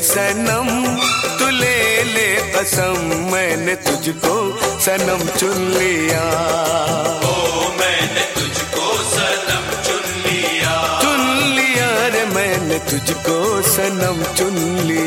सनम तू ले ले कसम मैंने तुझको सनम चुन लिया। ओ मैंने तुझको सनम चुन लिया। चुन लिया रे मैंने तुझको सनम चुन लिया।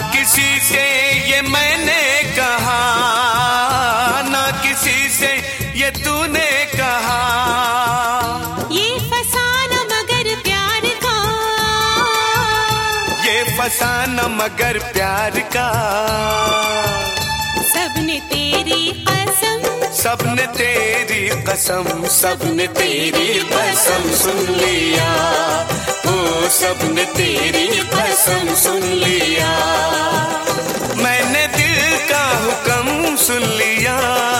किसी से ये मैंने कहा ना किसी से ये तूने कहा। ये फसाना मगर प्यार का। ये फसाना मगर प्यार का। सबने तेरी पसंद सबने तेरी कसम, सबने तेरी कसम सुन लिया। ओ, सबने तेरी कसम सुन लिया। मैंने दिल का हुक्म सुन लिया।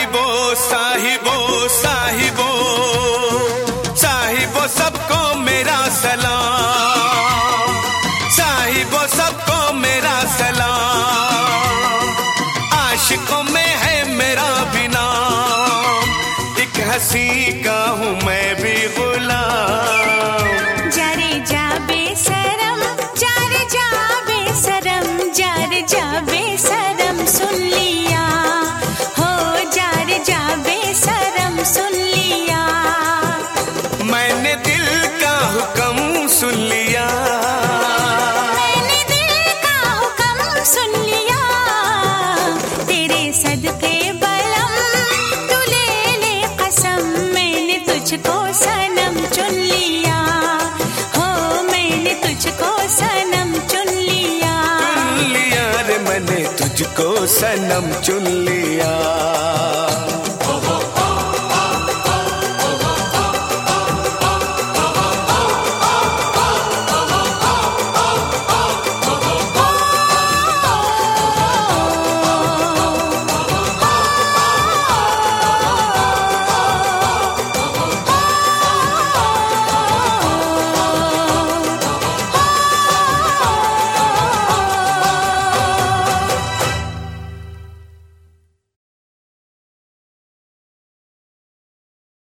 साहिबो साहिबो साहिबो। साहिबो सबको मेरा सलाम। साहिबो सबको मेरा सलाम। आशिकों में है मेरा बिना एक हसी का हूँ मैं सनम चुन लिया।